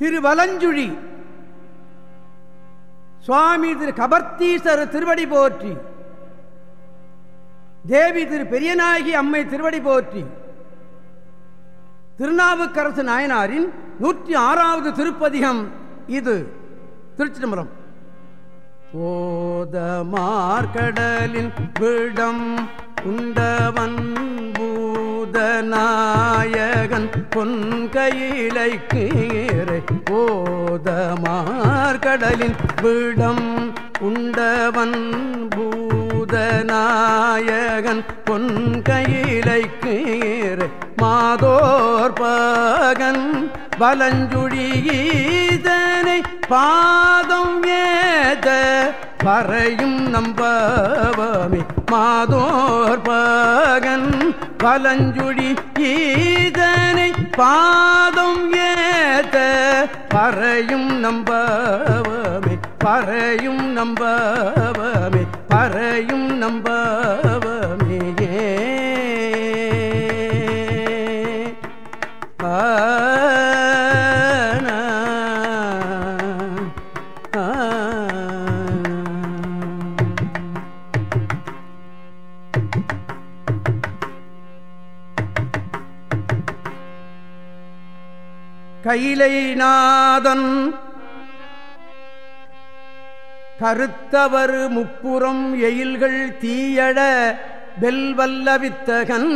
திருவலஞ்சுழி. சுவாமி திரு கபர்த்தீசர் திருவடி போற்றி. தேவி திரு பெரியநாயகி அம்மை திருவடி போற்றி. திருநாவுக்கரசு நாயனாரின் நூற்றி ஆறாவது திருப்பதிகம் இது. திருச்சிதம்பரம். போதமார்கடலின் விடம் உண்டவன் தன் பொன் கையிலை கீரை போதமார்கடலின் விடம் உண்டவன் பூதநாயகன் பொன் கையிலை கீரை மாதோர் பகன் வலஞ்சுழியீதனை பாதம் ஏத பறையும் நம்பவமே. மாதோர் பகன் வலஞ்சுழி ஈதனை பாதம் ஏத்த பறையும் நம்பவமே. பறையும் நம்பவமே பறையும் நம்பவமே. கைலைநாதன் கருத்தவர் முப்புறம் எயில்கள் தீயட வெல்வல்லவித்தகன்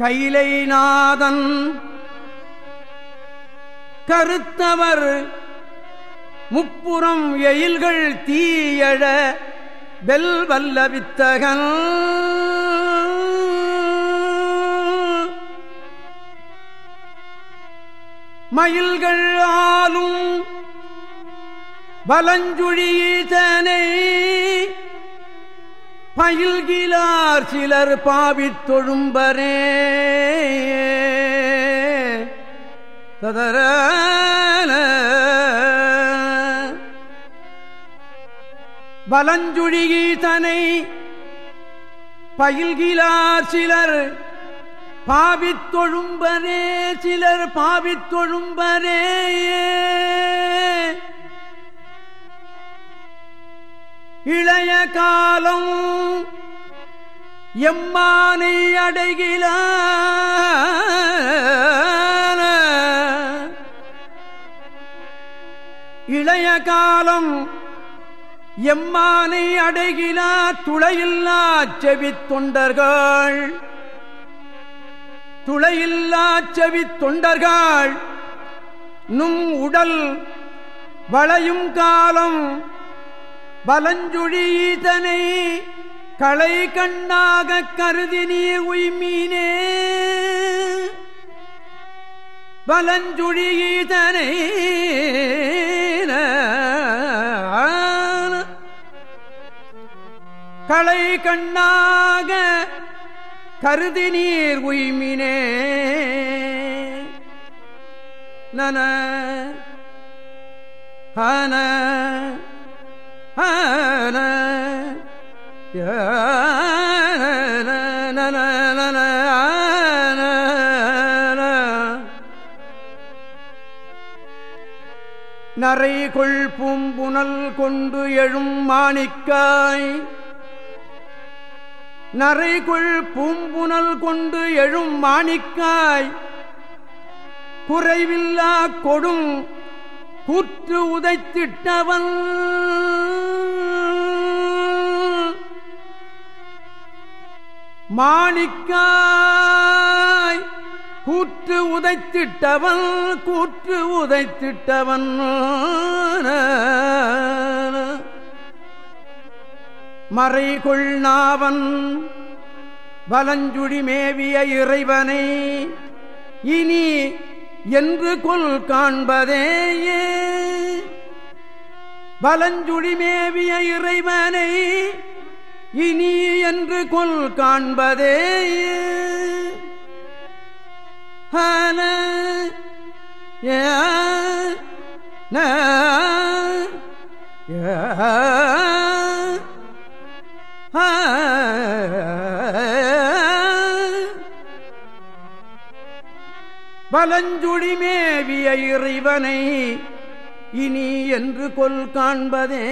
கைலைநாதன் கருத்தவர் முப்புறம் எயில்கள் தீயழ வெல் வல்ல வித்தகன். மயில்கள் ஆளும் வலஞ்சுழியீதனை. பயில்கிலார் சிலர் பாவித் தொழும்பரே. ததர பலஞ்சுழிகீதனை பயில்கிலார் சிலர் பாவித்தொழும்பரே சிலர் பாவித்தொழும்பரே இளைய காலம் எம்மானை அடைகில இளைய காலம் எம்மானை அடைகிலா துளையில்லா செவித் தொண்டர்கள். துளையில்லா செவித் தொண்டர்கள். நும் உடல் வளையும் காலம் பலஞ்சுழீதனை களை கண்ணாக கருதி நீ உய்மீனே. பலஞ்சுழீதனை களை கண்ணாக கருதி நீர் உய்மினே. நன ஹன ஹன நரைகொள் பூம்புனல் கொண்டு எழும் மாணிக்காய் நரைகுள் பூம்புனல் கொண்டு எழும் மாணிக்காய். குறைவில்லா கொடும் கூற்று உதைத்திட்டவன். மாணிக்காய் கூற்று உதைத்திட்டவன் கூற்று உதைத்திட்டவன். மறைகொள் நாவன் வலஞ்சுழி மேவிய இறைவனை இனி என்று கொல் காண்பதேயே. வலஞ்சுழி மேவிய இறைவனை இனி என்று கொல் காண்பதேயே. ஹன ஏ ஏ பலஞ்சுழி மேவிய இறைவனை இனி என்று கொல் காண்பதே.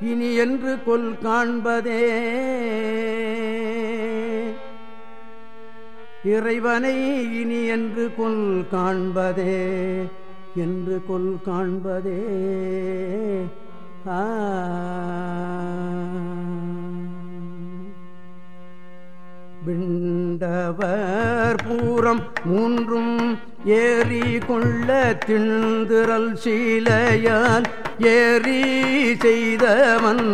இனி என்று கொல் காண்பதே. இறைவனை இனி என்று கொல் காண்பதே என்று கொல் காண்பதே. விண்டவர் பூரம் மூன்றும் ஏறி கொள்ள திண்திரல் சீலையால் ஏறி செய்தவன்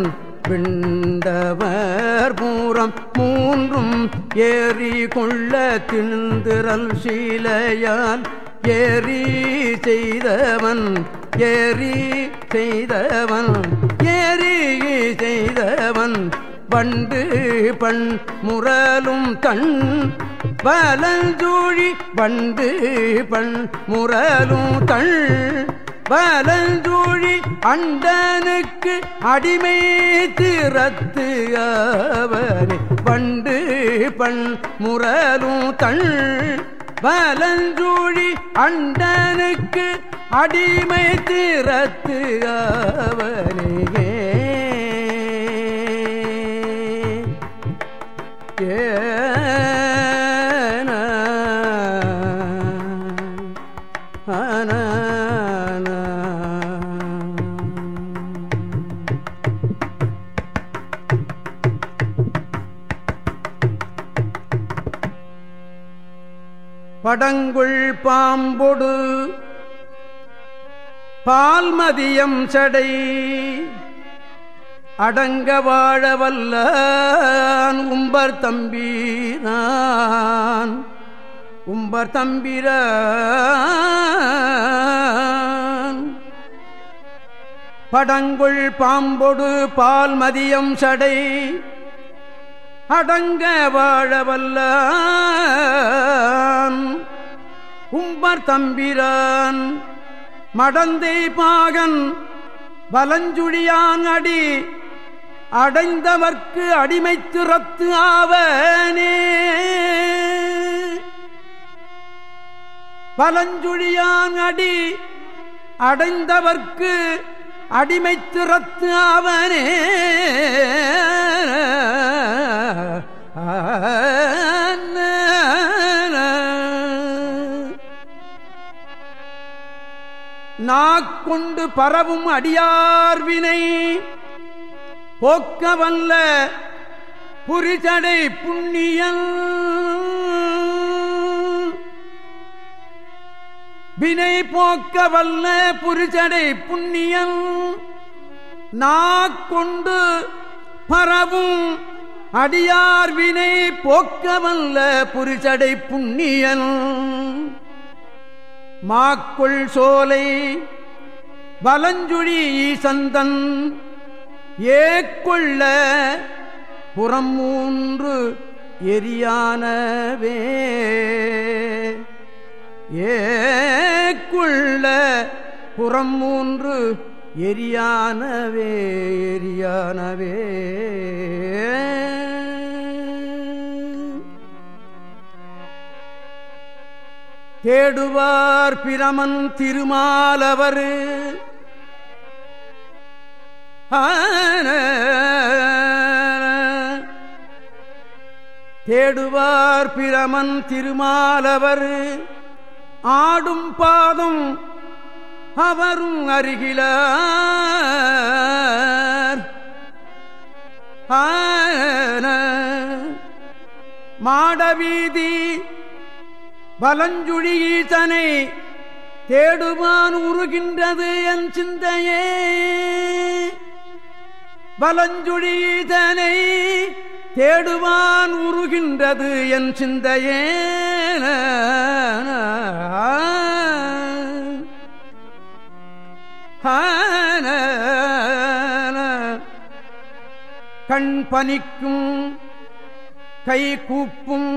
விண்டவர் பூரம் மூன்றும் ஏறி கொள்ள திண்திரல் சீலையால் ஏறி செய்தவன் ஏறி செய்தவன் ஏறி செய்தவன் பண்டு பண் முரலும் தன் பலஞ்சூழி பண்டு பண் முரலும் தள் பலஞ்சூழி அண்டனுக்கு அடிமை திறத்து அவனே. பண்டு பண் முரலும் தள் பலஞ்சூழி அண்டனுக்கு அடிமை திறத்து அவனே. ஏன படங்குள் பாம்பொடு பால்மதியம் சடை. அடங்க வாழ வல்ல உம்பர் தம்பீரான். உம்பர் தம்பிரான். படங்குள் பாம்பொடு பால் மதியம் சடை. அடங்க வாழ வல்ல உம்பர் தம்பிரான். மடந்தை பாகன் பலஞ்சுழியான் அடி அடைந்தவர்க்கு அடிமை திறத்து ஆவனே. பலஞ்சுழியான் அடி அடைந்தவர்க்கு அடிமை திறத்து ஆவனே. நாக்கொண்டு பரவும் அடியார்வினை போக்கவல்ல புரிசடை புண்ணியல் வினை போக்க வல்ல புரிசடை புண்ணியல் நாக்கொண்டு பரவும் அடியார் வினை. போக்கவல்ல புரிசடை புண்ணியன். மாக்குள் சோலை வலஞ்சுழி ஈசந்தன் ஏக்கொள்ள புறம் மூன்று எரியானவே. ஏக்குள்ள புறம் மூன்று எரியானவே எரியானவே. தேடுவார் பிரமன் திருமாலவர். தேடுவார் பிரமன் திருமாலவர். ஆடும் பாதம் அவரும் அருகில மாடவீதி பலஞ்சுழி ஈசனை தேடுவான் உருகின்றது என் சிந்தையே. பலஞ்சுழி ஈசனை தேடுவான் உருகின்றது என் சிந்தையே. கண் பனிக்கும் கை கூப்பும்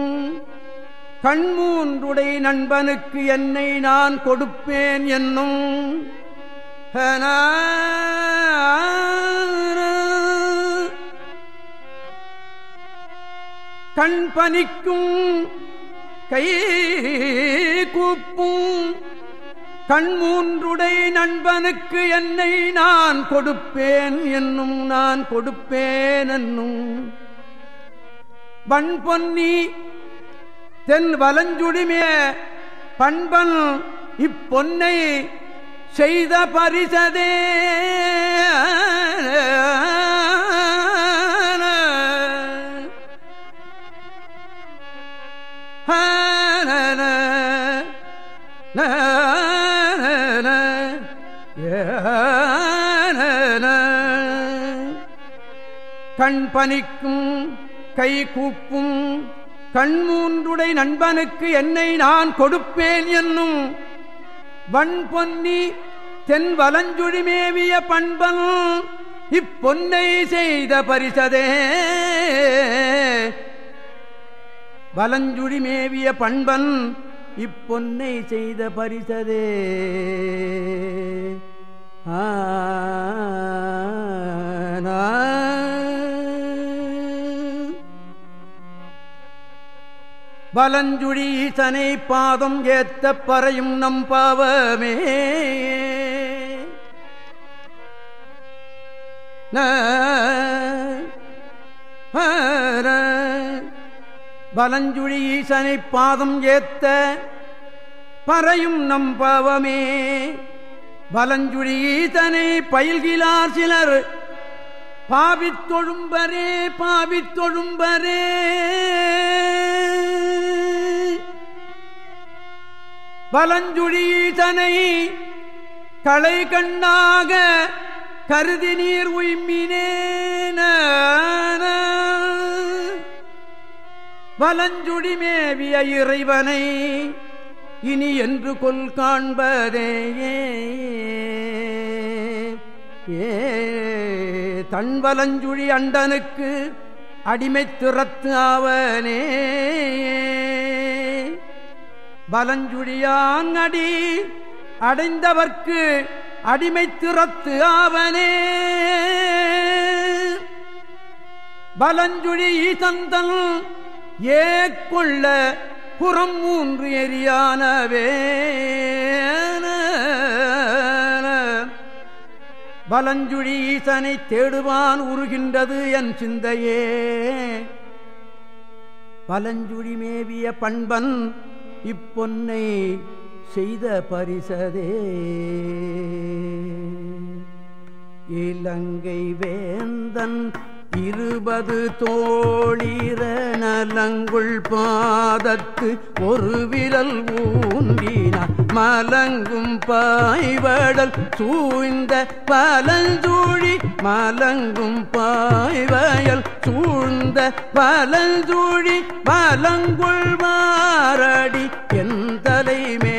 கண்மூன்றுடை நண்பனுக்கு என்னை நான் கொடுப்பேன் என்னும். கண் பனிக்கும் கை கூப்பும். கண்மூன்றுடை நண்பனுக்கு என்னை நான் கொடுப்பேன் என்னும் நான் கொடுப்பேன் என்னும். வன் பொன்னி தென் வலஞ்சுடிமே பண்பன் இப்பொன்னை செய்த பரிசதே. கண் பணிக்கும் கை கூப்பும் கண்மூன்றுடை நண்பனுக்கு என்னை நான் கொடுப்பேன் என்னும் வன் பொன்னி தென் வலஞ்சுழிமேவிய பண்பன் இப்பொன்னை செய்த பரிசதே. வலஞ்சுழி மேவிய பண்பன் இப்பொன்னை செய்த பரிசதே. ஆ. பலஞ்சுழி ஈசனை பாதம் ஏத்த பறையும் நம் பாவமே. பலஞ்சுழி ஈசனை பாதம் ஏத்த பறையும் நம் பாவமே. பலஞ்சுழி ஈசனை பயில்கிலார் சிலர் பாவித்தொழும்பரே பாவித்தொழும்பரே வலஞ்சுழீதனை களை கண்ணாக கருதி நீர் உய்மினேன. வலஞ்சுடி மேவிய இறைவனை இனி என்று கொல் காண்பதே. ஏ தன் வலஞ்சுழி அண்டனுக்கு அடிமை திறத்து ஆவனே. பலஞ்சுழியான் அடி அடைந்தவர்க்கு அடிமை திறத்து ஆவனே. பலஞ்சுழி ஈசந்தன் ஏற்கொள்ள புறம் மூன்று எரியானவே. பலஞ்சுழி ஈசனை தேடுவான் உருகின்றது என் சிந்தையே. பலஞ்சுழி மேவிய பண்பன் இப்பொன்னை செய்த பரிசதே. இலங்கை வேந்தன் இருபது தோழிர நலங்குள் பாதத்து ஒரு விரல் ஊன்றின மலங்கும் பாய்வடல் சூழ்ந்த பலஞ்சூழி மலங்கும் பாய்வயல் சூழ்ந்த பலஞ்சூழி பலங்குள் மாரடி என் தலைமே